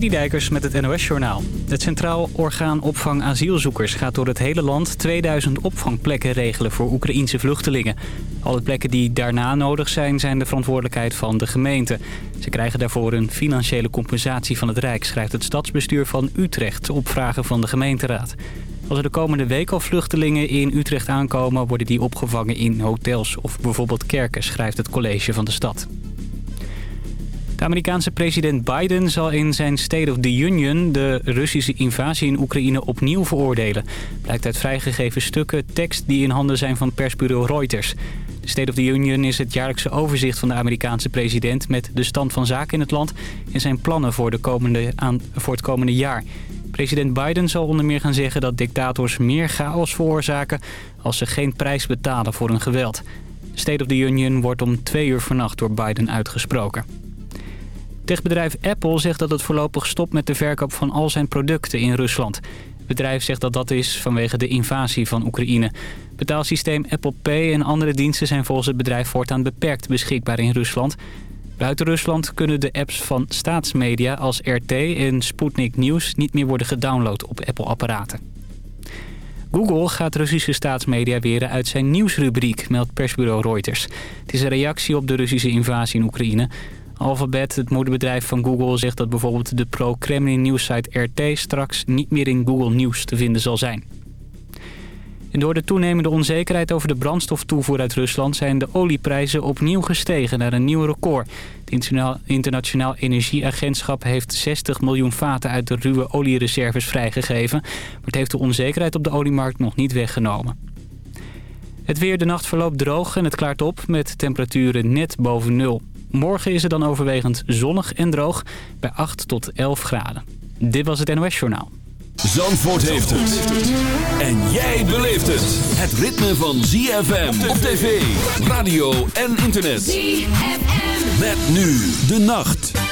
Dijkers met het NOS Journaal. Het Centraal Orgaan Opvang Asielzoekers gaat door het hele land 2000 opvangplekken regelen voor Oekraïense vluchtelingen. Alle plekken die daarna nodig zijn, zijn de verantwoordelijkheid van de gemeente. Ze krijgen daarvoor een financiële compensatie van het Rijk, schrijft het stadsbestuur van Utrecht op vragen van de gemeenteraad. Als er de komende week al vluchtelingen in Utrecht aankomen, worden die opgevangen in hotels of bijvoorbeeld kerken, schrijft het college van de stad. De Amerikaanse president Biden zal in zijn State of the Union de Russische invasie in Oekraïne opnieuw veroordelen. Blijkt uit vrijgegeven stukken tekst die in handen zijn van persbureau Reuters. De State of the Union is het jaarlijkse overzicht van de Amerikaanse president... met de stand van zaken in het land en zijn plannen voor, de komende, aan, het komende jaar. President Biden zal onder meer gaan zeggen dat dictators meer chaos veroorzaken... als ze geen prijs betalen voor hun geweld. State of the Union wordt om twee uur vannacht door Biden uitgesproken. Techbedrijf Apple zegt dat het voorlopig stopt met de verkoop van al zijn producten in Rusland. Het bedrijf zegt dat dat is vanwege de invasie van Oekraïne. Betaalsysteem Apple Pay en andere diensten zijn volgens het bedrijf voortaan beperkt beschikbaar in Rusland. Buiten Rusland kunnen de apps van staatsmedia als RT en Sputnik News niet meer worden gedownload op Apple-apparaten. Google gaat Russische staatsmedia weren uit zijn nieuwsrubriek, meldt persbureau Reuters. Het is een reactie op de Russische invasie in Oekraïne. Alphabet, het moederbedrijf van Google, zegt dat bijvoorbeeld de pro-Kremlin nieuwssite RT straks niet meer in Google Nieuws te vinden zal zijn. En door de toenemende onzekerheid over de brandstoftoevoer uit Rusland... zijn de olieprijzen opnieuw gestegen naar een nieuw record. Het Internationaal Energieagentschap heeft 60 miljoen vaten uit de ruwe oliereserves vrijgegeven. Maar het heeft de onzekerheid op de oliemarkt nog niet weggenomen. Het weer de nacht verloopt droog en het klaart op met temperaturen net boven nul. Morgen is het dan overwegend zonnig en droog bij 8 tot 11 graden. Dit was het NOS Journaal. Zandvoort heeft het. En jij beleeft het. Het ritme van ZFM op tv, radio en internet. ZFM. Met nu de nacht.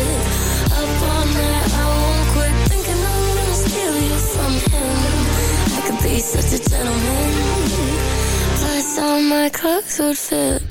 From him. I could be such a gentleman. Plus, all my clothes would fit.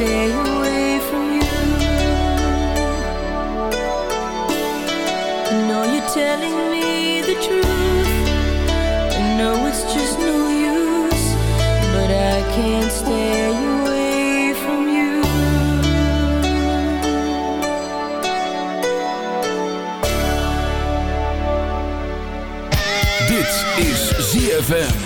stay away from you. Know you're telling me the truth. I know it's just no use, but I can't stay away from you. This is ZFM.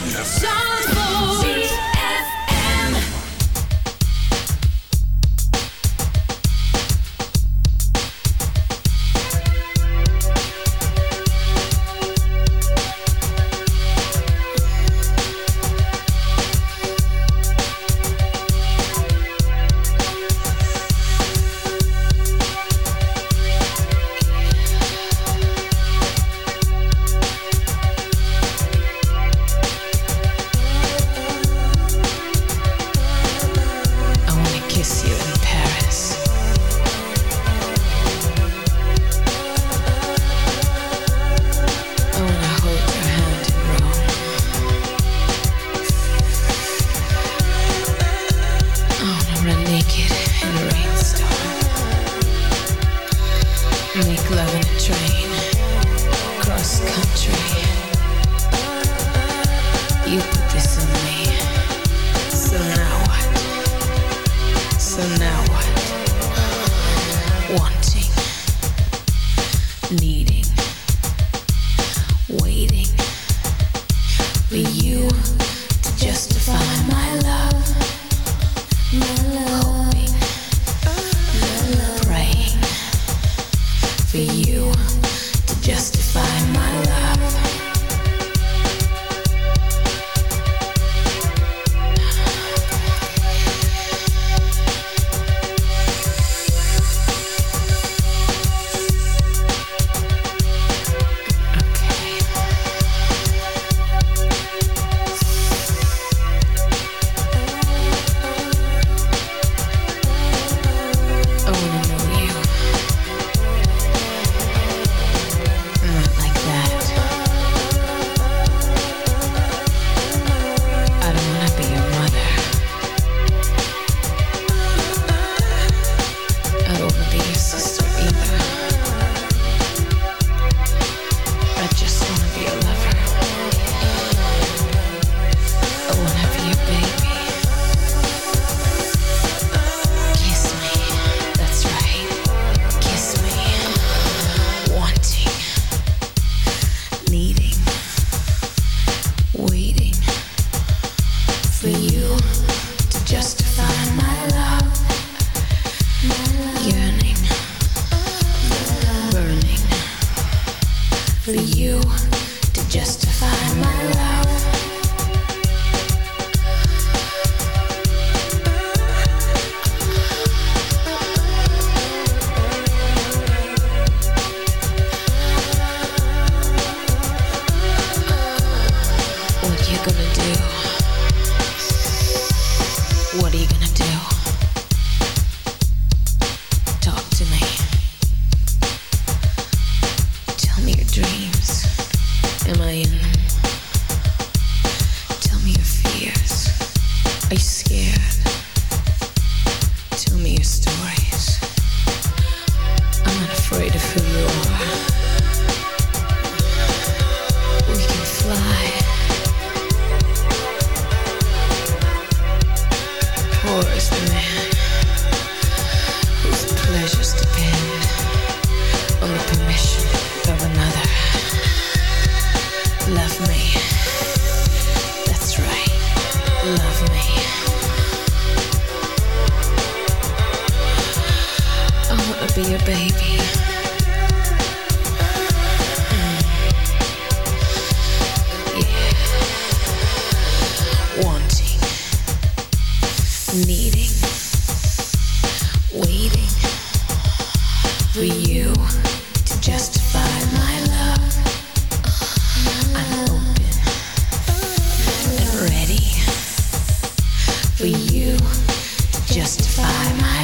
Just by my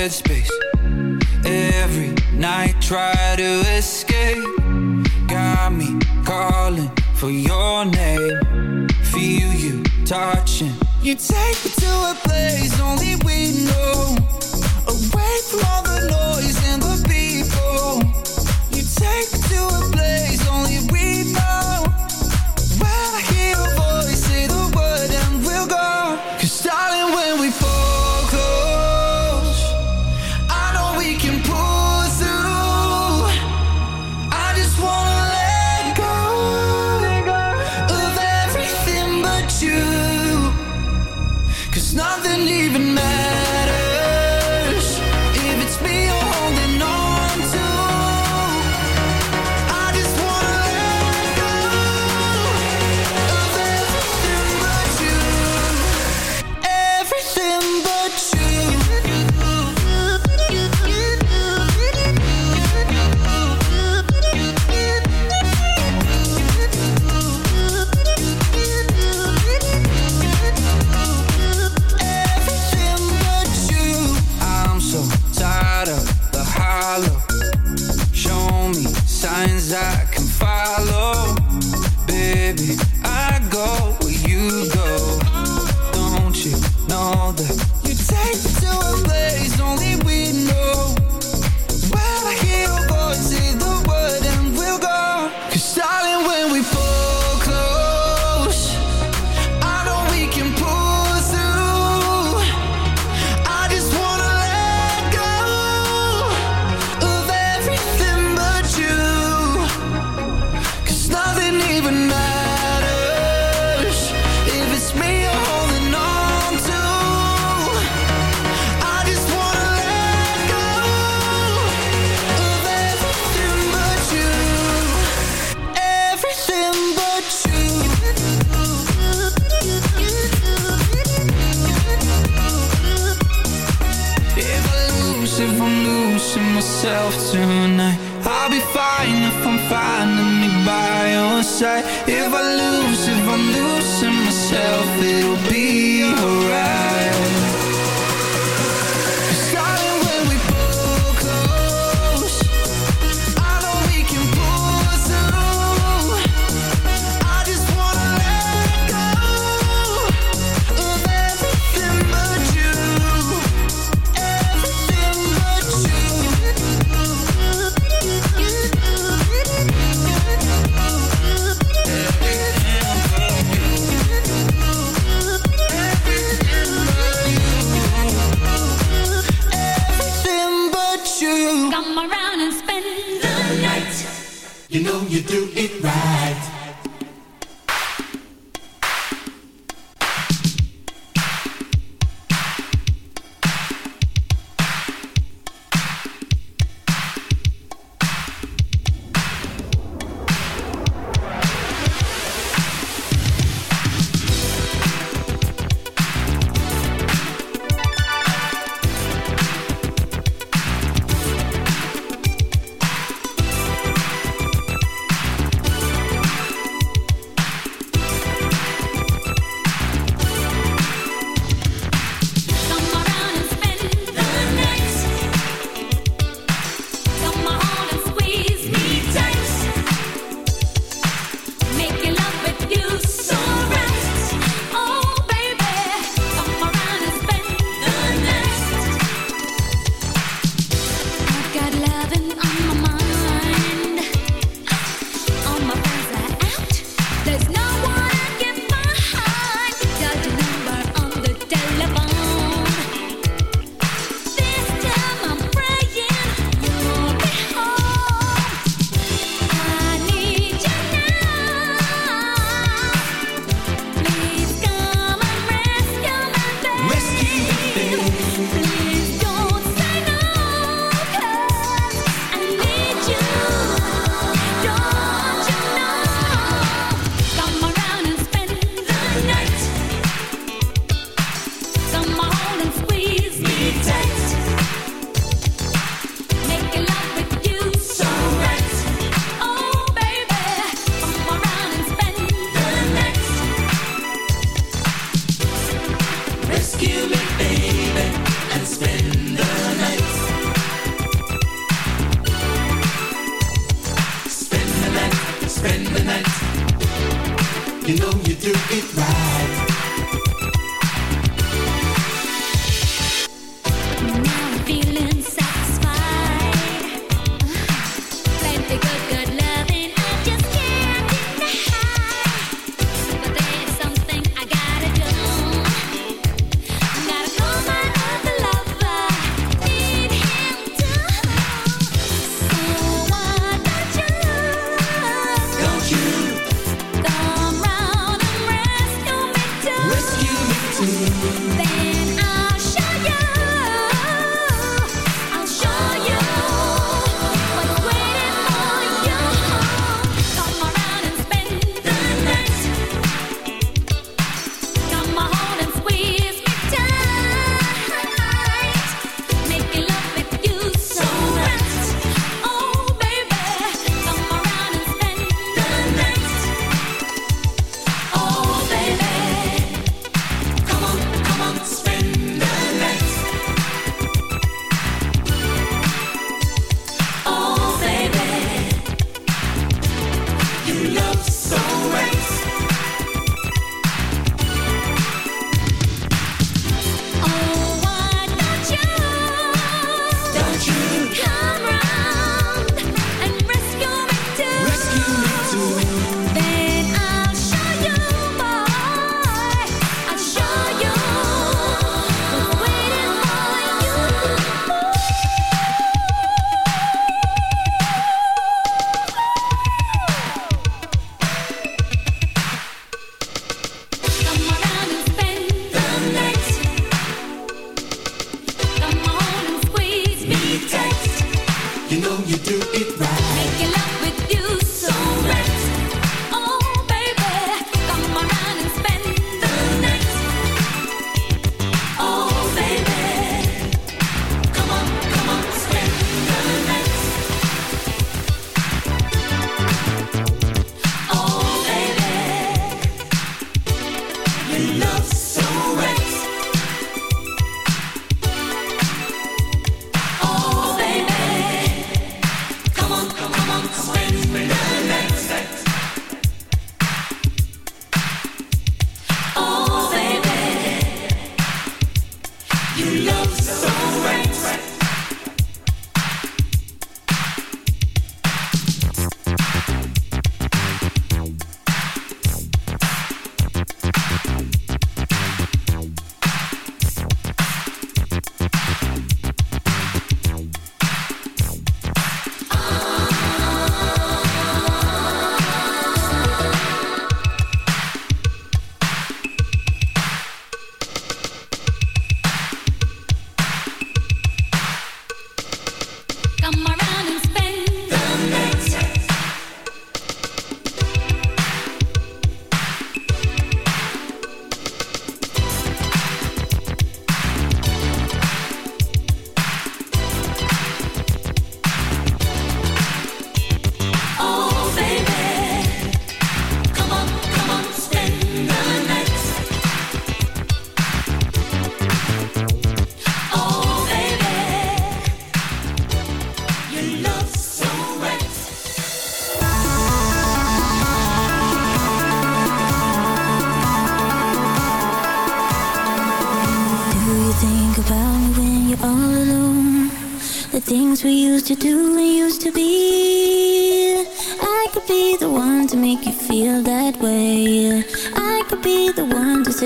headspace. Every night try to escape. Got me calling for your name. Feel you touching. You take me to a place only we know. Away from all the noise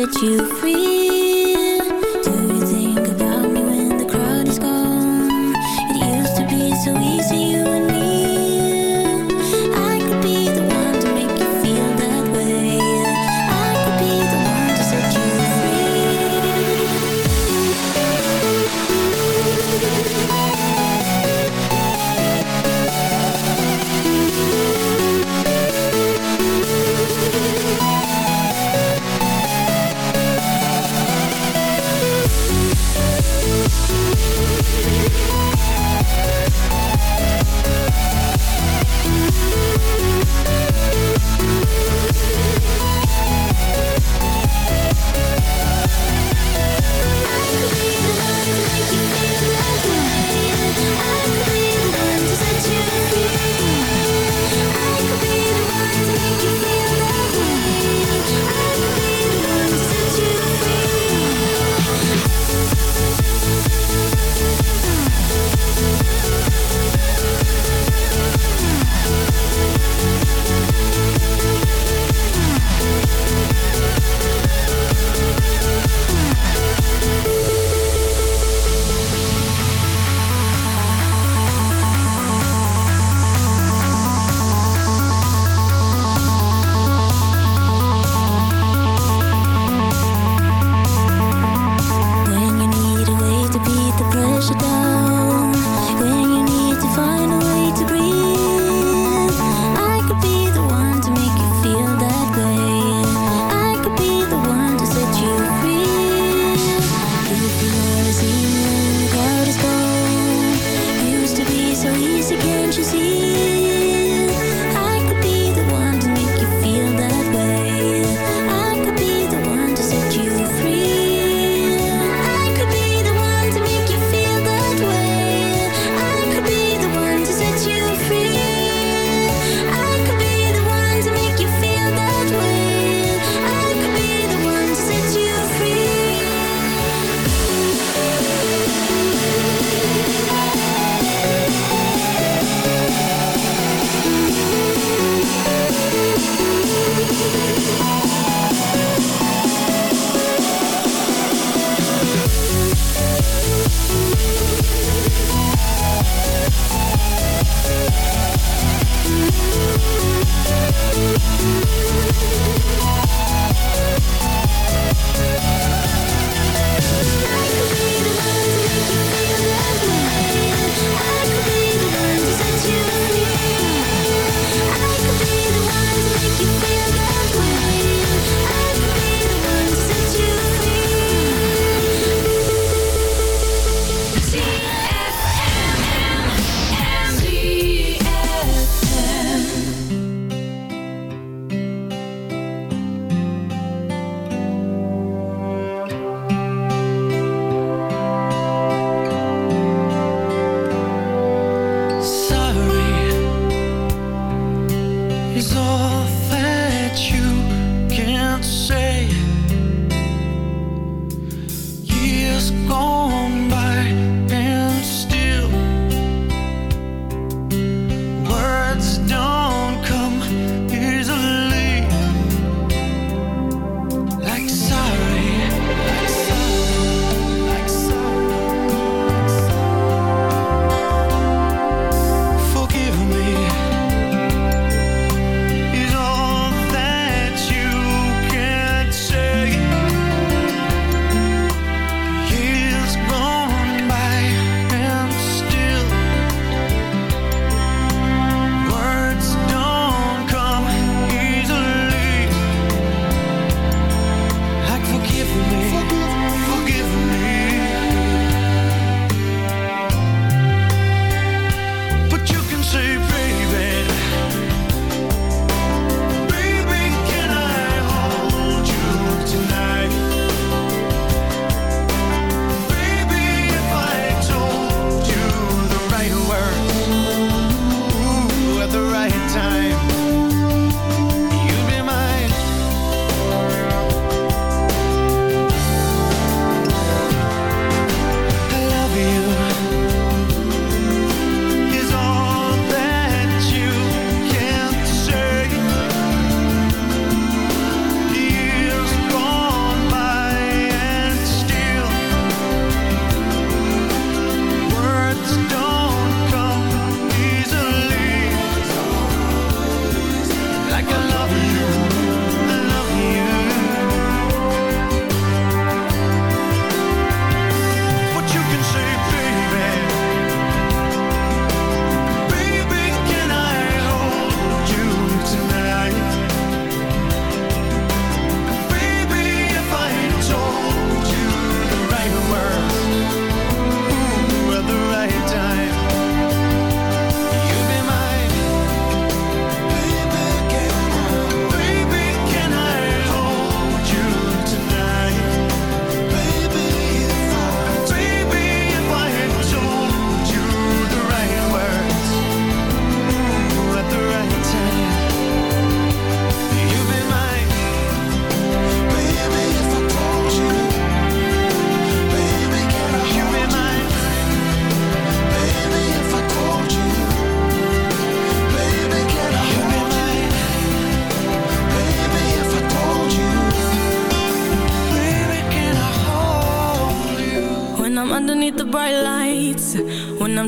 set you free.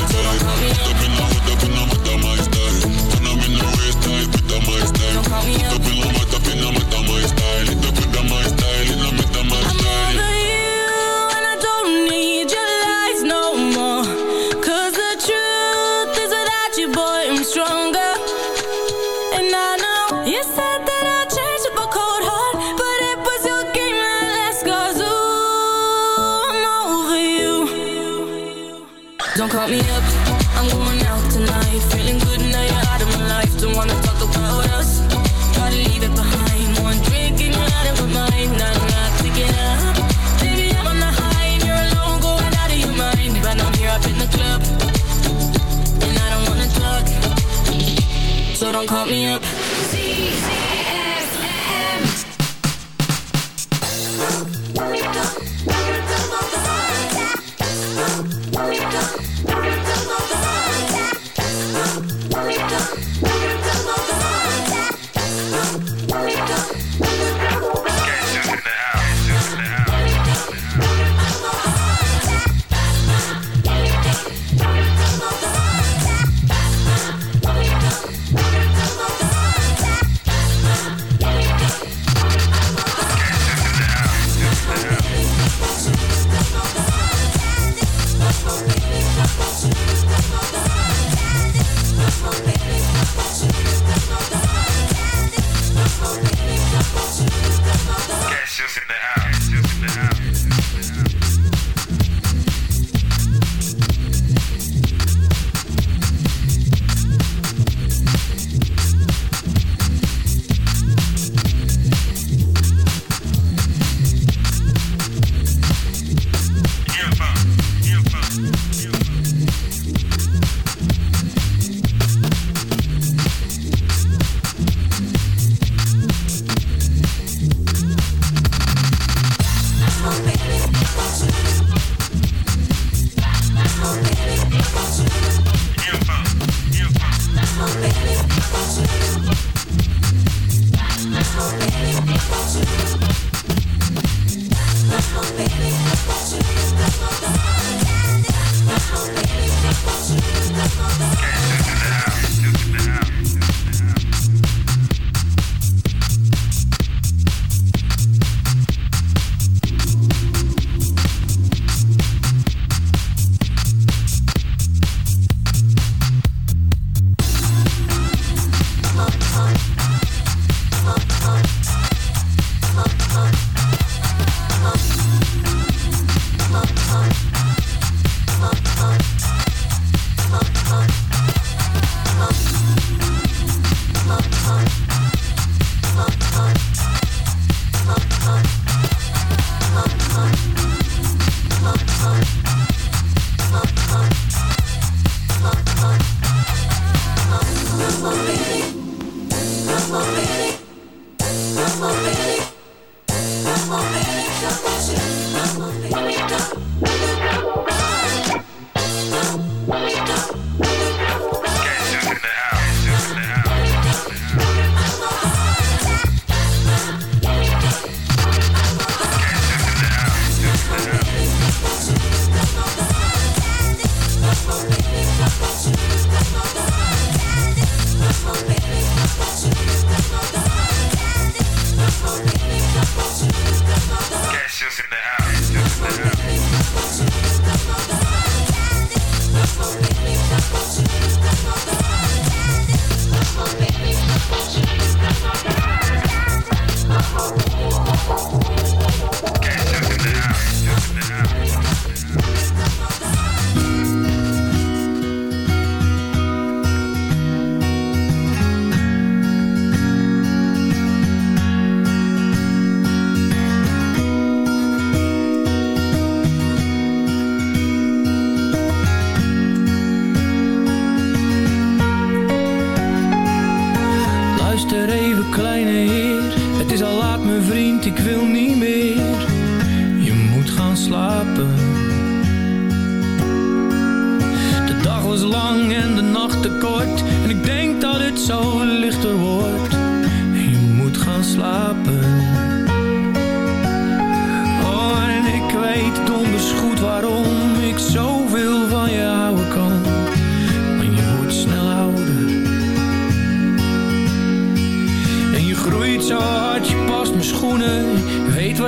Ik ben call me don't call me up.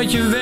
wat je weet.